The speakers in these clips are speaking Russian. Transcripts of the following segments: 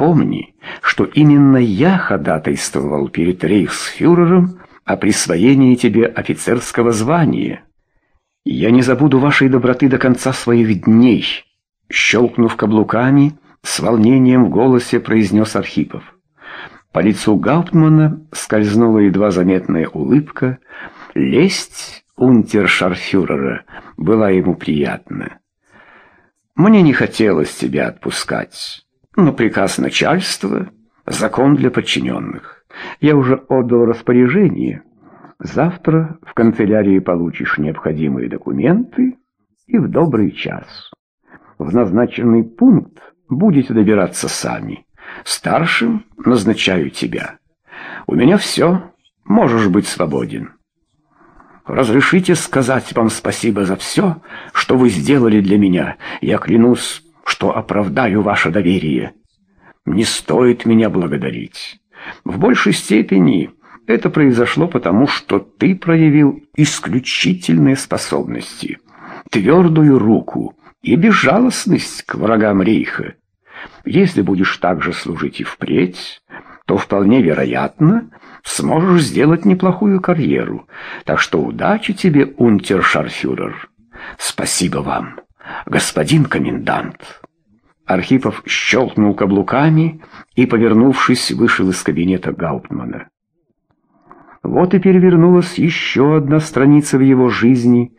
Помни, что именно я ходатайствовал перед рейхсфюрером о присвоении тебе офицерского звания. Я не забуду вашей доброты до конца своих дней, щелкнув каблуками, с волнением в голосе произнес Архипов. По лицу Гауптмана скользнула едва заметная улыбка. Лесть унтершарфюрера была ему приятна. Мне не хотелось тебя отпускать, но приказ начальства — закон для подчиненных. Я уже отдал распоряжение. Завтра в канцелярии получишь необходимые документы и в добрый час. В назначенный пункт будете добираться сами. Старшим назначаю тебя. У меня все, можешь быть свободен. Разрешите сказать вам спасибо за все, что вы сделали для меня. Я клянусь, что оправдаю ваше доверие. Не стоит меня благодарить. В большей степени это произошло потому, что ты проявил исключительные способности, твердую руку и безжалостность к врагам рейха. Если будешь так же служить и впредь, то вполне вероятно сможешь сделать неплохую карьеру. Так что удачи тебе, унтершарфюрер. Спасибо вам, господин комендант. Архипов щелкнул каблуками и, повернувшись, вышел из кабинета Гауптмана. Вот и перевернулась еще одна страница в его жизни,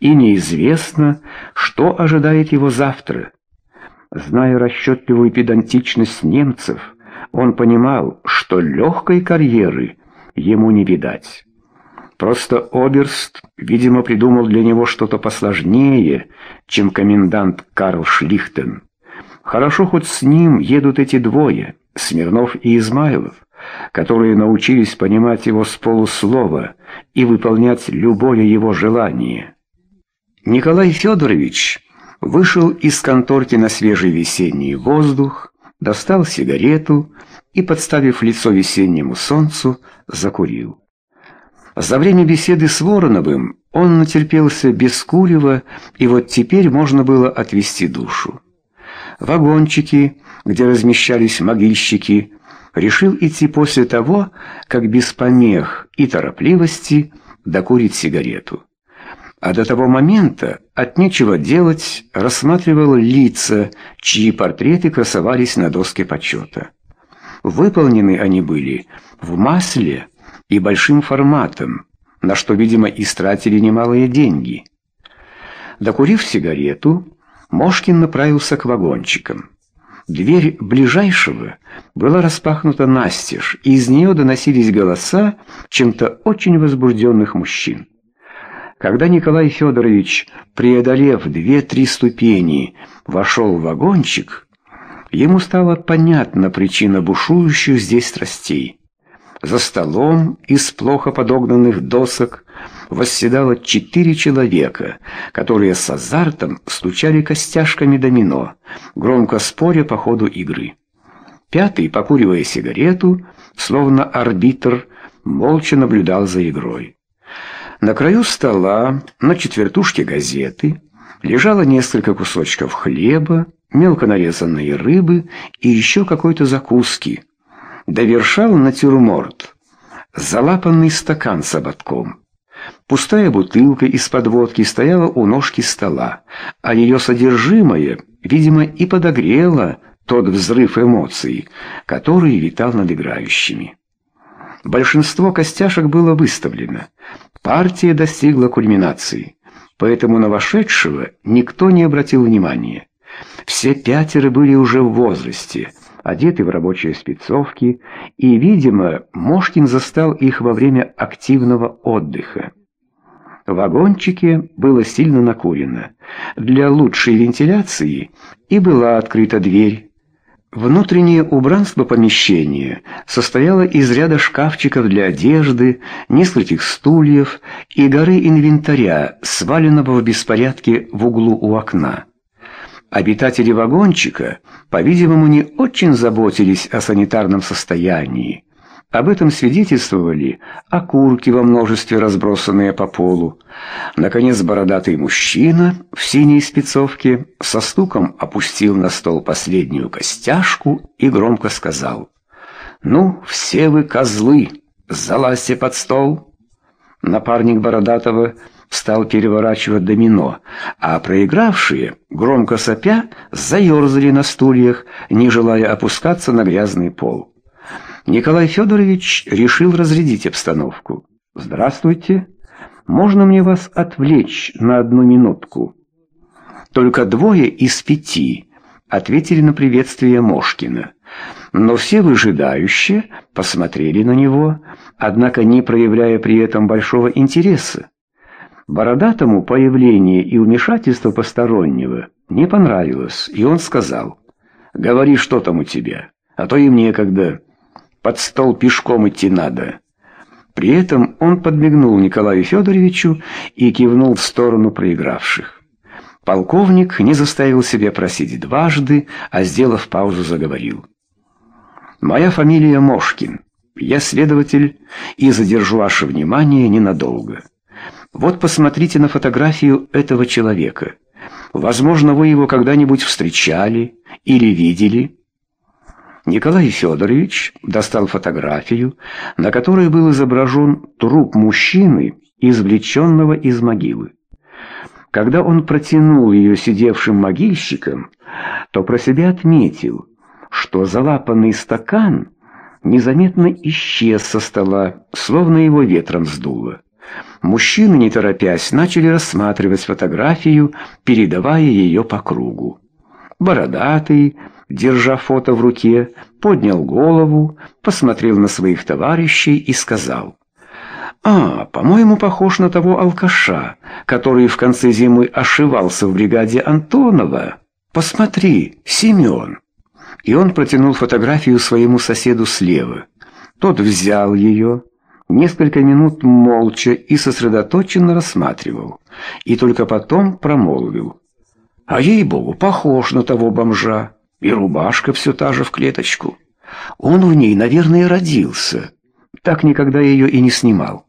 и неизвестно, что ожидает его завтра. Зная расчетливую педантичность немцев, он понимал, что легкой карьеры ему не видать. Просто Оберст, видимо, придумал для него что-то посложнее, чем комендант Карл Шлихтен. Хорошо хоть с ним едут эти двое, Смирнов и Измайлов, которые научились понимать его с полуслова и выполнять любое его желание. Николай Федорович вышел из конторки на свежий весенний воздух, достал сигарету и, подставив лицо весеннему солнцу, закурил. За время беседы с Вороновым он натерпелся без курева, и вот теперь можно было отвести душу. Вагончики, где размещались могильщики, решил идти после того, как без помех и торопливости докурит сигарету а до того момента от нечего делать рассматривал лица, чьи портреты красовались на доске почета. Выполнены они были в масле и большим форматом, на что, видимо, истратили немалые деньги. Докурив сигарету, Мошкин направился к вагончикам. Дверь ближайшего была распахнута настежь, и из нее доносились голоса чем-то очень возбужденных мужчин. Когда Николай Федорович, преодолев две-три ступени, вошел в вагончик, ему стала понятна причина бушующих здесь страстей. За столом из плохо подогнанных досок восседало четыре человека, которые с азартом стучали костяшками домино, громко споря по ходу игры. Пятый, покуривая сигарету, словно арбитр, молча наблюдал за игрой. На краю стола, на четвертушке газеты, лежало несколько кусочков хлеба, мелко нарезанные рыбы и еще какой-то закуски. Довершал натюрморт. Залапанный стакан с ободком. Пустая бутылка из-под водки стояла у ножки стола, а ее содержимое, видимо, и подогрело тот взрыв эмоций, который витал над играющими. Большинство костяшек было выставлено. Партия достигла кульминации, поэтому на вошедшего никто не обратил внимания. Все пятеро были уже в возрасте, одеты в рабочие спецовки, и, видимо, Мошкин застал их во время активного отдыха. В вагончике было сильно накурено. Для лучшей вентиляции и была открыта дверь, Внутреннее убранство помещения состояло из ряда шкафчиков для одежды, нескольких стульев и горы инвентаря, сваленного в беспорядке в углу у окна. Обитатели вагончика, по-видимому, не очень заботились о санитарном состоянии. Об этом свидетельствовали окурки во множестве разбросанные по полу. Наконец бородатый мужчина в синей спецовке со стуком опустил на стол последнюю костяшку и громко сказал «Ну, все вы козлы, залазьте под стол». Напарник Бородатого стал переворачивать домино, а проигравшие, громко сопя, заерзали на стульях, не желая опускаться на грязный пол. Николай Федорович решил разрядить обстановку. «Здравствуйте. Можно мне вас отвлечь на одну минутку?» Только двое из пяти ответили на приветствие Мошкина. Но все выжидающие посмотрели на него, однако не проявляя при этом большого интереса. Бородатому появление и вмешательство постороннего не понравилось, и он сказал, «Говори, что там у тебя, а то и мне когда под стол пешком идти надо». При этом он подмигнул Николаю Федоровичу и кивнул в сторону проигравших. Полковник не заставил себя просить дважды, а, сделав паузу, заговорил. «Моя фамилия Мошкин. Я следователь и задержу ваше внимание ненадолго». Вот посмотрите на фотографию этого человека. Возможно, вы его когда-нибудь встречали или видели. Николай Федорович достал фотографию, на которой был изображен труп мужчины, извлеченного из могилы. Когда он протянул ее сидевшим могильщикам, то про себя отметил, что залапанный стакан незаметно исчез со стола, словно его ветром сдуло. Мужчины, не торопясь, начали рассматривать фотографию, передавая ее по кругу. Бородатый, держа фото в руке, поднял голову, посмотрел на своих товарищей и сказал, «А, по-моему, похож на того алкаша, который в конце зимы ошивался в бригаде Антонова. Посмотри, Семен». И он протянул фотографию своему соседу слева. Тот взял ее, несколько минут молча и сосредоточенно рассматривал, и только потом промолвил. А ей-богу, похож на того бомжа, и рубашка все та же в клеточку. Он в ней, наверное, родился, так никогда ее и не снимал.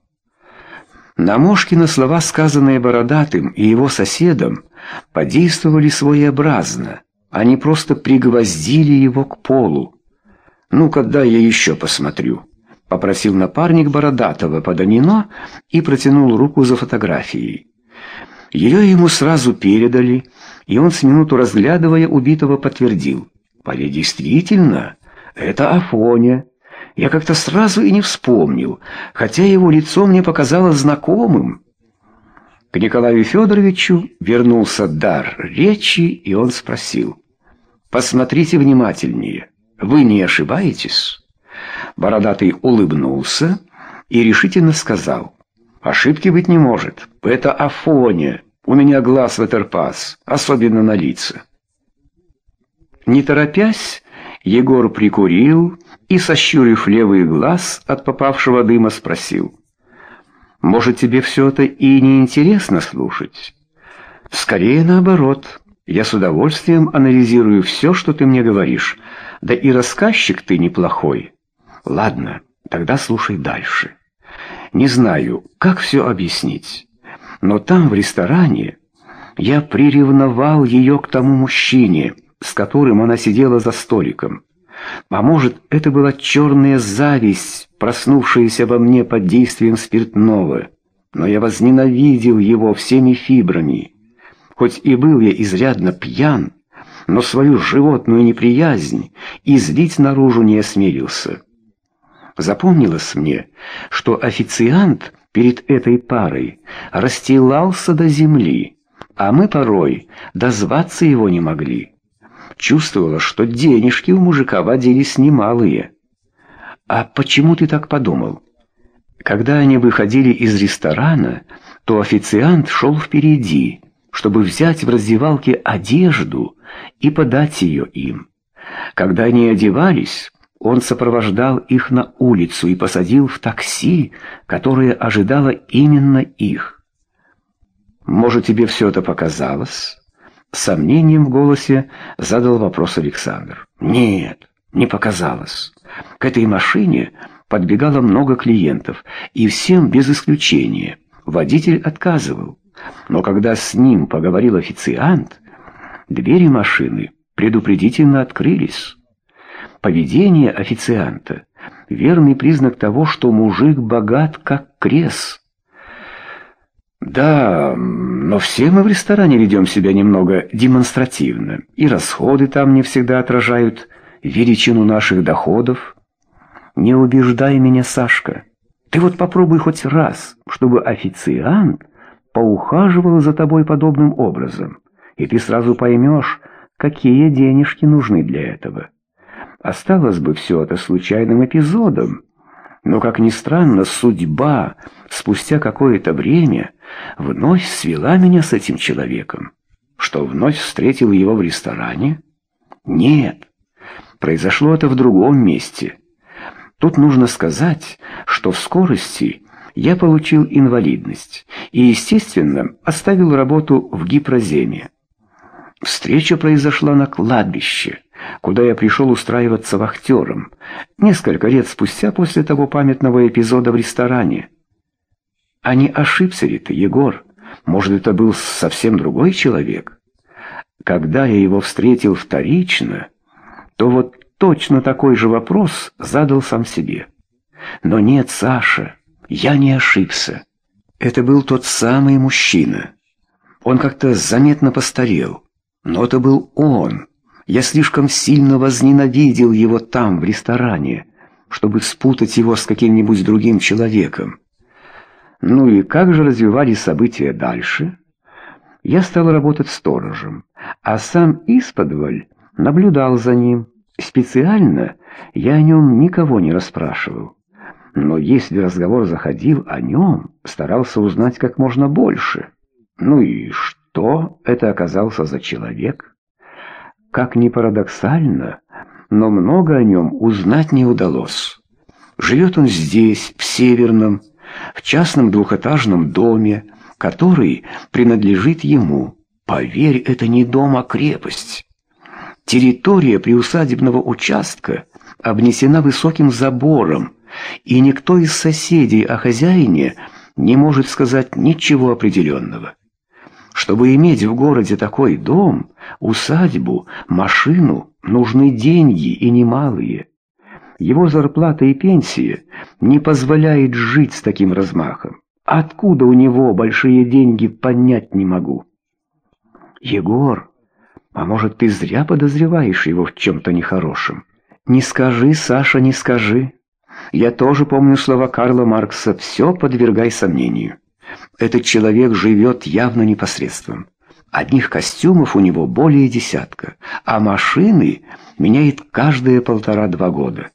На Мошкина слова, сказанные Бородатым и его соседом, подействовали своеобразно. Они просто пригвоздили его к полу. «Ну, когда я еще посмотрю?» Попросил напарник Бородатого по и протянул руку за фотографией. Ее ему сразу передали, и он с минуту разглядывая убитого подтвердил. «Паре действительно, это Афоня. Я как-то сразу и не вспомнил, хотя его лицо мне показалось знакомым». К Николаю Федоровичу вернулся дар речи, и он спросил. «Посмотрите внимательнее. Вы не ошибаетесь?» Бородатый улыбнулся и решительно сказал. «Ошибки быть не может. Это Афоня. У меня глаз в этерпас, особенно на лица». Не торопясь, Егор прикурил и, сощурив левый глаз от попавшего дыма, спросил. «Может, тебе все это и не интересно слушать?» «Скорее наоборот. Я с удовольствием анализирую все, что ты мне говоришь. Да и рассказчик ты неплохой». Ладно, тогда слушай дальше. Не знаю, как все объяснить, но там, в ресторане, я приревновал ее к тому мужчине, с которым она сидела за столиком. А может, это была черная зависть, проснувшаяся во мне под действием спиртного. Но я возненавидел его всеми фибрами. Хоть и был я изрядно пьян, но свою животную неприязнь излить наружу не осмелился. Запомнилось мне, что официант перед этой парой расстилался до земли, а мы порой дозваться его не могли. Чувствовала, что денежки у мужика водились немалые. «А почему ты так подумал?» Когда они выходили из ресторана, то официант шел впереди, чтобы взять в раздевалке одежду и подать ее им. Когда они одевались, он сопровождал их на улицу и посадил в такси, которое ожидало именно их. «Может, тебе все это показалось?» Сомнением в голосе задал вопрос Александр. «Нет, не показалось. К этой машине подбегало много клиентов, и всем без исключения. Водитель отказывал. Но когда с ним поговорил официант, двери машины предупредительно открылись. Поведение официанта — верный признак того, что мужик богат, как крес. Да, но все мы в ресторане ведем себя немного демонстративно, и расходы там не всегда отражают величину наших доходов. Не убеждай меня, Сашка. Ты вот попробуй хоть раз, чтобы официант поухаживал за тобой подобным образом, и ты сразу поймешь, какие денежки нужны для этого. Осталось бы все это случайным эпизодом, но, как ни странно, судьба спустя какое-то время вновь свела меня с этим человеком. Что вновь встретил его в ресторане? Нет, произошло это в другом месте. Тут нужно сказать, что в скорости я получил инвалидность и, естественно, оставил работу в гипроземе. Встреча произошла на кладбище, куда я пришел устраиваться вахтером, несколько лет спустя после того памятного эпизода в ресторане. А не ошибся ли ты, Егор? Может, это был совсем другой человек? Когда я его встретил вторично, то вот точно такой же вопрос задал сам себе. Но нет, Саша, я не ошибся. Это был тот самый мужчина. Он как-то заметно постарел. Но это был он. Я слишком сильно возненавидел его там, в ресторане, чтобы спутать его с каким-нибудь другим человеком. Ну и как же развивались события дальше? Я стал работать сторожем, а сам исподволь наблюдал за ним. Специально я о нем никого не расспрашивал. Но если разговор заходил о нем, старался узнать как можно больше. Ну и что? Что это оказался за человек? Как ни парадоксально, но много о нем узнать не удалось. Живет он здесь, в Северном, в частном двухэтажном доме, который принадлежит ему. Поверь, это не дом, а крепость. Территория приусадебного участка обнесена высоким забором, и никто из соседей о хозяине не может сказать ничего определенного. Чтобы иметь в городе такой дом, усадьбу, машину, нужны деньги и немалые. Его зарплата и пенсия не позволяет жить с таким размахом. Откуда у него большие деньги, понять не могу. Егор, а может, ты зря подозреваешь его в чем-то нехорошем? Не скажи, Саша, не скажи. Я тоже помню слова Карла Маркса «все подвергай сомнению». Этот человек живет явно непосредством. Одних костюмов у него более десятка, а машины меняет каждые полтора-два года.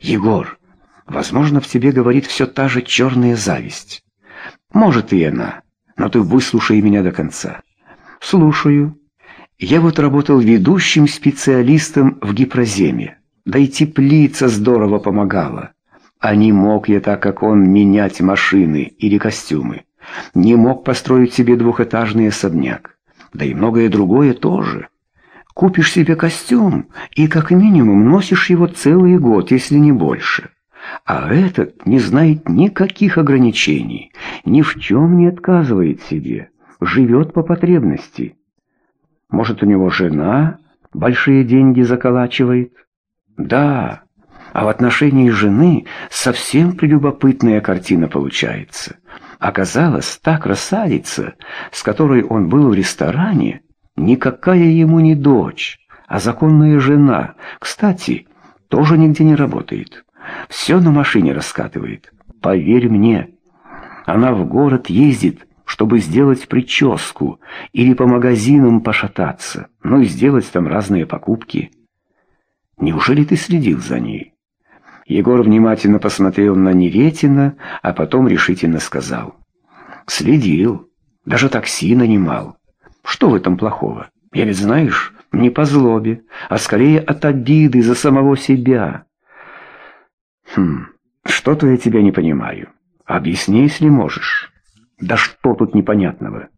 Егор, возможно, в тебе говорит все та же черная зависть. Может и она, но ты выслушай меня до конца. Слушаю. Я вот работал ведущим специалистом в гипроземе. Да и теплица здорово помогала. А не мог я так, как он, менять машины или костюмы не мог построить себе двухэтажный особняк. Да и многое другое тоже. Купишь себе костюм и как минимум носишь его целый год, если не больше. А этот не знает никаких ограничений, ни в чем не отказывает себе, живет по потребности. Может, у него жена большие деньги заколачивает? Да, а в отношении жены совсем прелюбопытная картина получается. Оказалось, та красавица, с которой он был в ресторане, никакая ему не дочь, а законная жена. Кстати, тоже нигде не работает. Все на машине раскатывает. Поверь мне, она в город ездит, чтобы сделать прическу или по магазинам пошататься, ну и сделать там разные покупки. Неужели ты следил за ней? Егор внимательно посмотрел на Неретина, а потом решительно сказал. «Следил. Даже такси нанимал. Что в этом плохого? Я ведь, знаешь, не по злобе, а скорее от обиды за самого себя». «Хм, что-то я тебя не понимаю. Объясни, если можешь». «Да что тут непонятного?»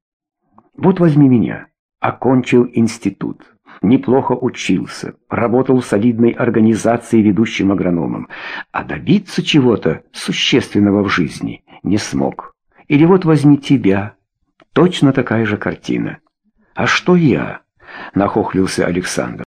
«Вот возьми меня. Окончил институт. Неплохо учился, работал в солидной организации ведущим агрономом, а добиться чего-то существенного в жизни не смог. Или вот возьми тебя, точно такая же картина. А что я? нахохлился Александр.